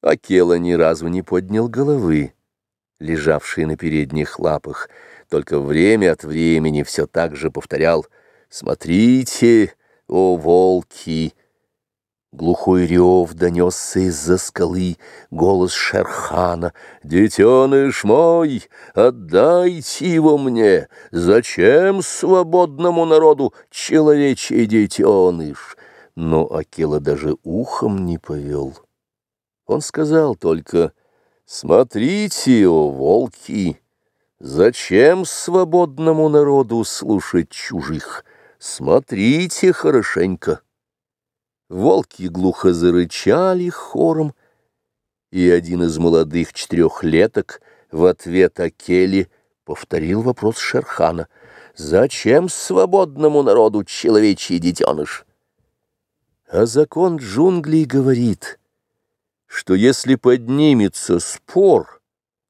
Акела ни разу не поднял головы, лежавшей на передних лапах, только время от времени все так же повторял «Смотрите, о волки!» Глухой рев донесся из-за скалы, голос Шерхана. «Детеныш мой, отдайте его мне! Зачем свободному народу человечий детеныш?» Но Акела даже ухом не повел. Он сказал только «Смотрите, о волки, зачем свободному народу слушать чужих? Смотрите хорошенько». Волки глухо зарычали хором, и один из молодых четырехлеток в ответ Акели повторил вопрос Шерхана. «Зачем свободному народу человечий детеныш?» А закон джунглей говорит — что если поднимется спор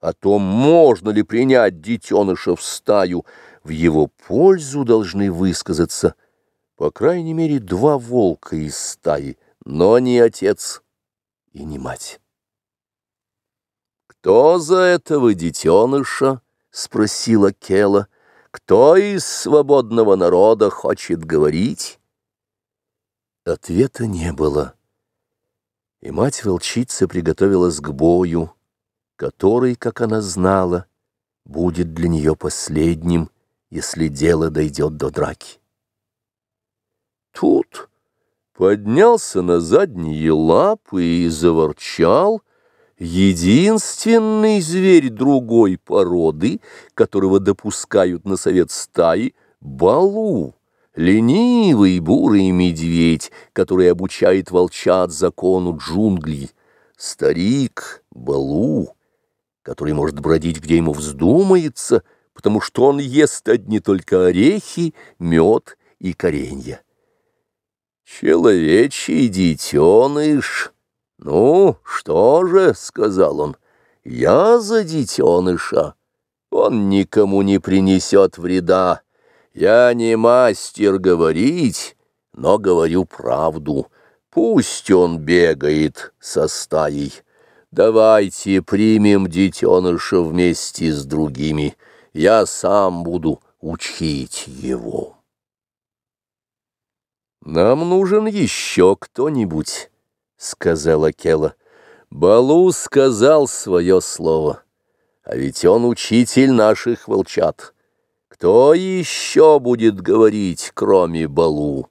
о том, можно ли принять детеныша в стаю, в его пользу должны высказаться, по крайней мере, два волка из стаи, но не отец и не мать. «Кто за этого детеныша?» — спросила Кела. «Кто из свободного народа хочет говорить?» Ответа не было. И мать-волчица приготовилась к бою, который, как она знала, будет для нее последним, если дело дойдет до драки. Тут поднялся на задние лапы и заворчал единственный зверь другой породы, которого допускают на совет стаи, Балу ленивый бурый медведь, который обучает волчат закону джунглей, старик Балу, который может бродить, где ему вздумается, потому что он ест одни только орехи, мед и коренья. «Человечий детеныш! Ну, что же?» — сказал он. «Я за детеныша. Он никому не принесет вреда». Я не мастер говорить, но говорю правду. Пусть он бегает со стаей. Давайте примем детеныша вместе с другими. Я сам буду учить его. «Нам нужен еще кто-нибудь», — сказала Кела. Балу сказал свое слово, а ведь он учитель наших волчат. Кто еще будет говорить, кроме Балу?